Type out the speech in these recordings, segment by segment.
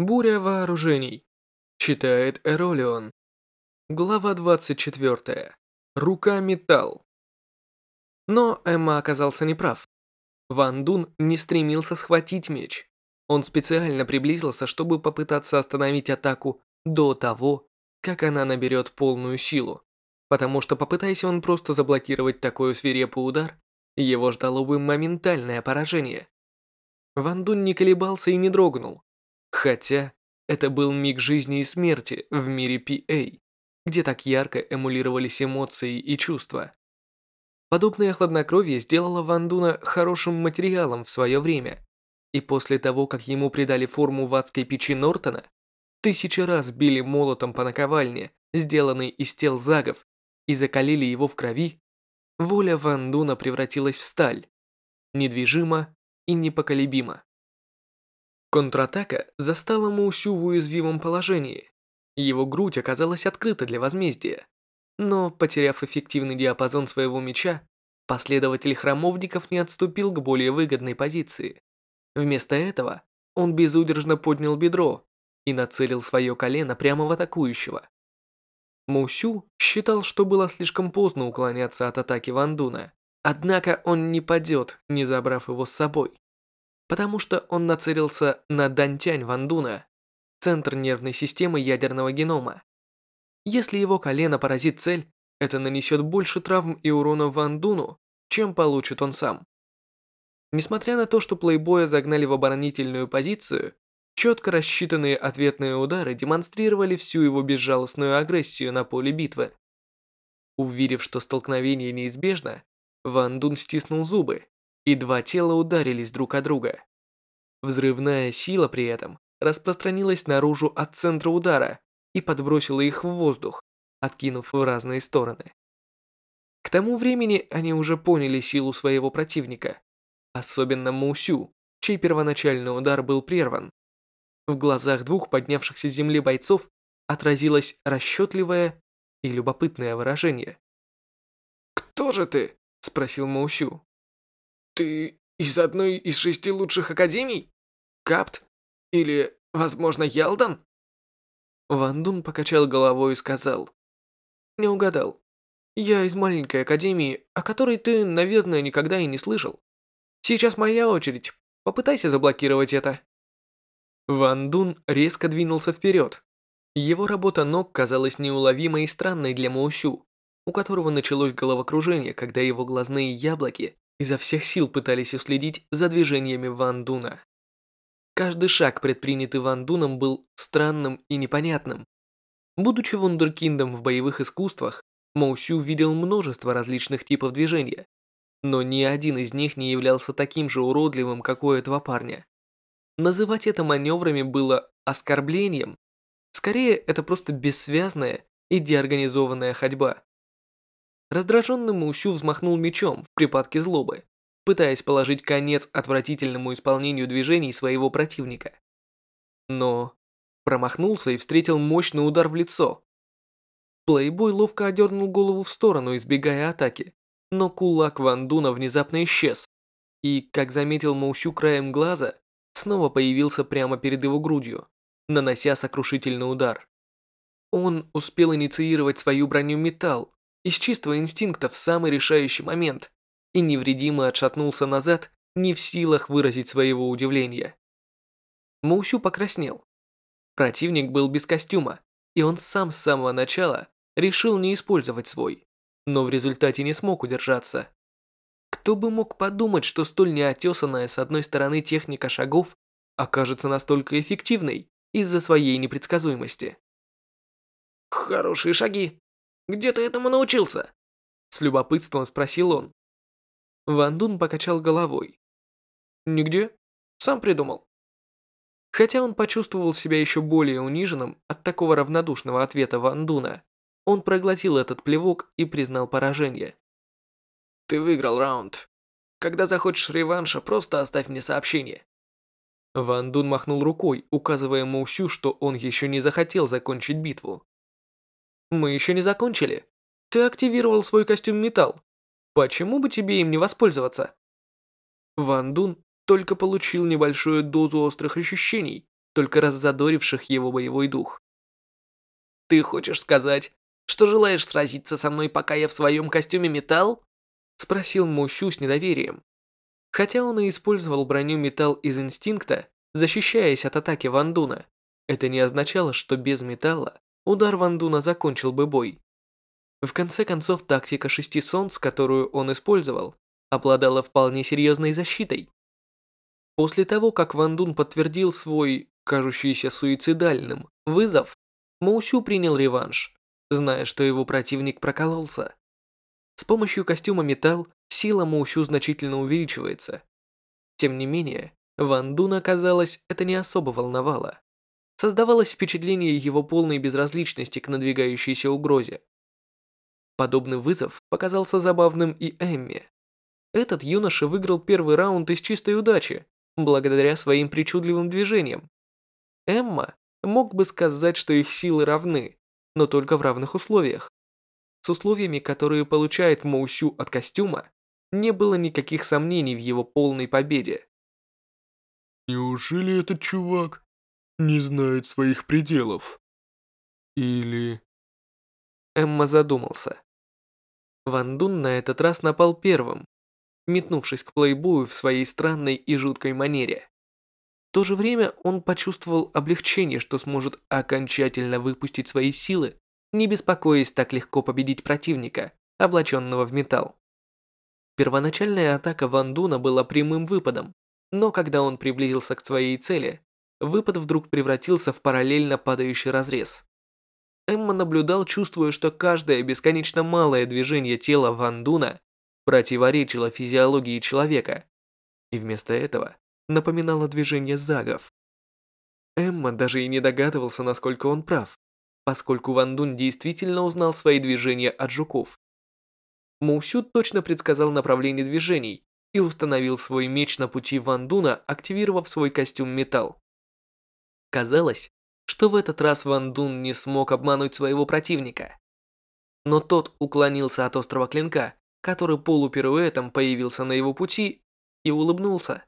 Буря вооружений. Читает Эролион. Глава 24. Рука металл. Но Эмма оказался неправ. Ван Дун не стремился схватить меч. Он специально приблизился, чтобы попытаться остановить атаку до того, как она наберет полную силу. Потому что попытаясь он просто заблокировать такой свирепый удар, его ждало бы моментальное поражение. Ван Дун не колебался и не дрогнул. Хотя это был миг жизни и смерти в мире PA, где так ярко эмулировались эмоции и чувства. Подобное хладнокровие сделало Ван Дуна хорошим материалом в свое время, и после того, как ему придали форму в адской печи Нортона, тысячи раз били молотом по наковальне, сделанной из тел загов, и закалили его в крови, воля Ван Дуна превратилась в сталь, недвижима и непоколебима. Контратака застала Маусю в уязвимом положении. Его грудь оказалась открыта для возмездия. Но, потеряв эффективный диапазон своего меча, последователь храмовников не отступил к более выгодной позиции. Вместо этого он безудержно поднял бедро и нацелил свое колено прямо в атакующего. Мусю считал, что было слишком поздно уклоняться от атаки Вандуна, однако он не падет, не забрав его с собой потому что он нацелился на Дантянь Вандуна, центр нервной системы ядерного генома. Если его колено поразит цель, это нанесет больше травм и урона Вандуну, чем получит он сам. Несмотря на то, что плейбоя загнали в оборонительную позицию, четко рассчитанные ответные удары демонстрировали всю его безжалостную агрессию на поле битвы. Уверив, что столкновение неизбежно, Ван Дун стиснул зубы и два тела ударились друг о друга. Взрывная сила при этом распространилась наружу от центра удара и подбросила их в воздух, откинув в разные стороны. К тому времени они уже поняли силу своего противника, особенно Мусю, чей первоначальный удар был прерван. В глазах двух поднявшихся с земли бойцов отразилось расчетливое и любопытное выражение. «Кто же ты?» – спросил Маусю. Ты из одной из шести лучших академий? Капт? Или, возможно, Ялдан? Ван Дун покачал головой и сказал. Не угадал. Я из маленькой академии, о которой ты, наверное, никогда и не слышал. Сейчас моя очередь. Попытайся заблокировать это. Ван Дун резко двинулся вперед. Его работа ног казалась неуловимой и странной для Маусю, у которого началось головокружение, когда его глазные яблоки изо всех сил пытались уследить за движениями Ван Дуна. Каждый шаг, предпринятый Ван Дуном, был странным и непонятным. Будучи вундеркиндом в боевых искусствах, Моусю видел множество различных типов движения, но ни один из них не являлся таким же уродливым, как у этого парня. Называть это маневрами было оскорблением. Скорее, это просто бессвязная и деорганизованная ходьба. Раздраженный Мусю взмахнул мечом в припадке злобы, пытаясь положить конец отвратительному исполнению движений своего противника. Но промахнулся и встретил мощный удар в лицо. Плейбой ловко одернул голову в сторону, избегая атаки, но кулак Ван Дуна внезапно исчез, и, как заметил Маусю краем глаза, снова появился прямо перед его грудью, нанося сокрушительный удар. Он успел инициировать свою броню металл, из чистого инстинкта в самый решающий момент и невредимо отшатнулся назад, не в силах выразить своего удивления. Маусю покраснел. Противник был без костюма, и он сам с самого начала решил не использовать свой, но в результате не смог удержаться. Кто бы мог подумать, что столь неотесанная с одной стороны техника шагов окажется настолько эффективной из-за своей непредсказуемости. «Хорошие шаги», где ты этому научился?» С любопытством спросил он. Ван Дун покачал головой. «Нигде. Сам придумал». Хотя он почувствовал себя еще более униженным от такого равнодушного ответа Ван Дуна, он проглотил этот плевок и признал поражение. «Ты выиграл раунд. Когда захочешь реванша, просто оставь мне сообщение». Ван Дун махнул рукой, указывая Моусю, что он еще не захотел закончить битву. Мы еще не закончили. Ты активировал свой костюм металл. Почему бы тебе им не воспользоваться? Ван Дун только получил небольшую дозу острых ощущений только раззадоривших его боевой дух. «Ты хочешь сказать, что желаешь сразиться со мной, пока я в своем костюме металл?» Спросил Мусю с недоверием. Хотя он и использовал броню металл из инстинкта, защищаясь от атаки Вандуна, это не означало, что без металла удар Вандуна закончил бы бой. В конце концов, тактика шести солнц, которую он использовал, обладала вполне серьезной защитой. После того, как Ван Дун подтвердил свой, кажущийся суицидальным, вызов, Маусю принял реванш, зная, что его противник прокололся. С помощью костюма металл сила Маусю значительно увеличивается. Тем не менее, Ван Дуна, казалось, это не особо волновало. Создавалось впечатление его полной безразличности к надвигающейся угрозе. Подобный вызов показался забавным и Эмми. Этот юноша выиграл первый раунд из чистой удачи, благодаря своим причудливым движениям. Эмма мог бы сказать, что их силы равны, но только в равных условиях. С условиями, которые получает Моусю от костюма, не было никаких сомнений в его полной победе. Неужели этот чувак не знает своих пределов? Или... Эмма задумался. Ван Дун на этот раз напал первым, метнувшись к плейбою в своей странной и жуткой манере. В то же время он почувствовал облегчение, что сможет окончательно выпустить свои силы, не беспокоясь так легко победить противника, облаченного в металл. Первоначальная атака Ван Дуна была прямым выпадом, но когда он приблизился к своей цели, выпад вдруг превратился в параллельно падающий разрез. Эмма наблюдал, чувствуя, что каждое бесконечно малое движение тела Ван Дуна противоречило физиологии человека, и вместо этого напоминало движение загов. Эмма даже и не догадывался, насколько он прав, поскольку Ван Дун действительно узнал свои движения от жуков. Моусю точно предсказал направление движений и установил свой меч на пути Ван Дуна, активировав свой костюм металл. Казалось, что в этот раз Ван Дун не смог обмануть своего противника. Но тот уклонился от острого клинка, который полупируэтом появился на его пути, и улыбнулся.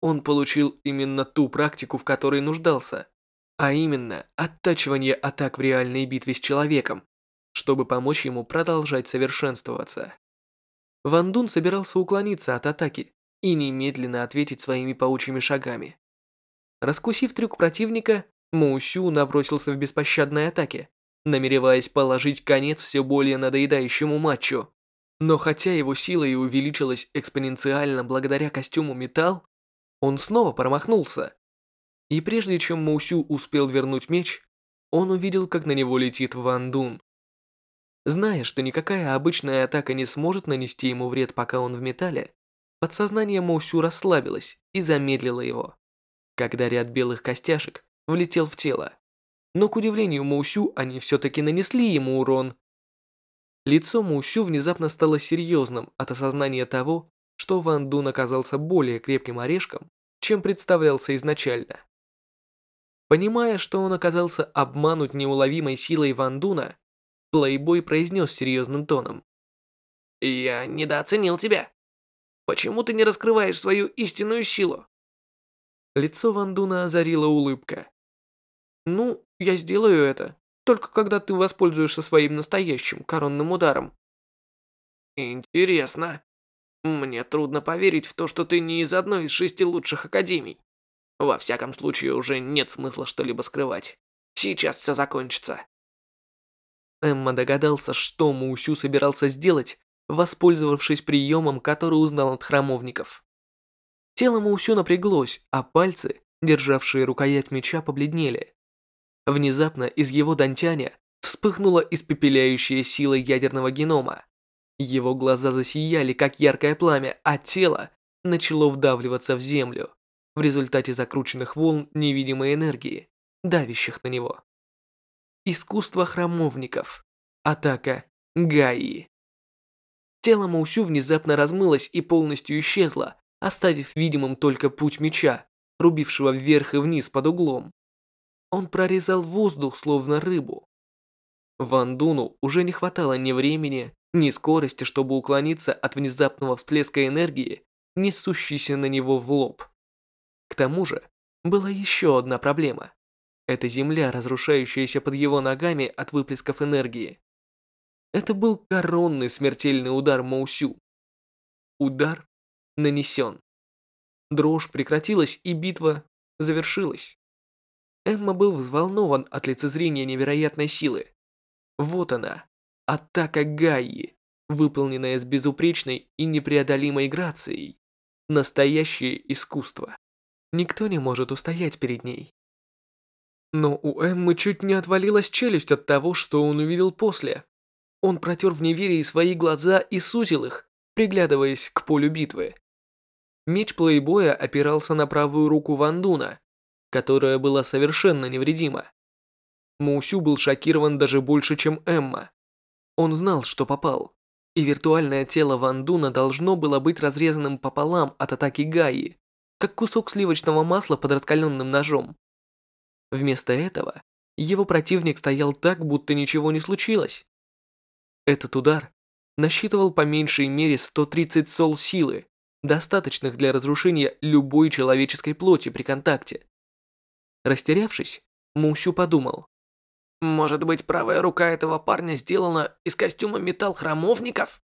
Он получил именно ту практику, в которой нуждался, а именно оттачивание атак в реальной битве с человеком, чтобы помочь ему продолжать совершенствоваться. Ван Дун собирался уклониться от атаки и немедленно ответить своими паучьими шагами. Раскусив трюк противника, Моусю набросился в беспощадной атаке, намереваясь положить конец все более надоедающему матчу. Но хотя его сила и увеличилась экспоненциально благодаря костюму металл, он снова промахнулся. И прежде чем Моусю успел вернуть меч, он увидел, как на него летит Ван Дун. Зная, что никакая обычная атака не сможет нанести ему вред, пока он в металле, подсознание Моусю расслабилось и замедлило его. Когда ряд белых костяшек влетел в тело. Но, к удивлению Моусю, они все-таки нанесли ему урон. Лицо Моусю внезапно стало серьезным от осознания того, что Ван Дун оказался более крепким орешком, чем представлялся изначально. Понимая, что он оказался обманут неуловимой силой Ван Дуна, Плейбой произнес серьезным тоном. «Я недооценил тебя. Почему ты не раскрываешь свою истинную силу?» Лицо Ван Дуна озарила улыбка. «Ну, я сделаю это, только когда ты воспользуешься своим настоящим коронным ударом». «Интересно. Мне трудно поверить в то, что ты не из одной из шести лучших академий. Во всяком случае, уже нет смысла что-либо скрывать. Сейчас все закончится». Эмма догадался, что Мусю собирался сделать, воспользовавшись приемом, который узнал от храмовников. Тело Маусю напряглось, а пальцы, державшие рукоять меча, побледнели. Внезапно из его дантяня вспыхнула испепеляющая сила ядерного генома. Его глаза засияли, как яркое пламя, а тело начало вдавливаться в землю в результате закрученных волн невидимой энергии, давящих на него. Искусство храмовников. Атака Гаи. Тело Маусю внезапно размылось и полностью исчезло, оставив видимым только путь меча, рубившего вверх и вниз под углом. Он прорезал воздух, словно рыбу. Ван Дуну уже не хватало ни времени, ни скорости, чтобы уклониться от внезапного всплеска энергии, несущейся на него в лоб. К тому же, была еще одна проблема. Это земля, разрушающаяся под его ногами от выплесков энергии. Это был коронный смертельный удар Моусю. Удар нанесен. Дрожь прекратилась, и битва завершилась. Эмма был взволнован от лицезрения невероятной силы. Вот она, атака Гаи, выполненная с безупречной и непреодолимой грацией. Настоящее искусство. Никто не может устоять перед ней. Но у Эммы чуть не отвалилась челюсть от того, что он увидел после. Он протер в неверии свои глаза и сузил их, приглядываясь к полю битвы. Меч плейбоя опирался на правую руку Вандуна, которая была совершенно невредима. Моусю был шокирован даже больше, чем Эмма. Он знал, что попал, и виртуальное тело Вандуна должно было быть разрезанным пополам от атаки Гаи, как кусок сливочного масла под раскаленным ножом. Вместо этого его противник стоял так, будто ничего не случилось. Этот удар насчитывал по меньшей мере 130 сол силы, достаточных для разрушения любой человеческой плоти при контакте. Растерявшись, Мусю подумал. Может быть, правая рука этого парня сделана из костюма металл храмовников?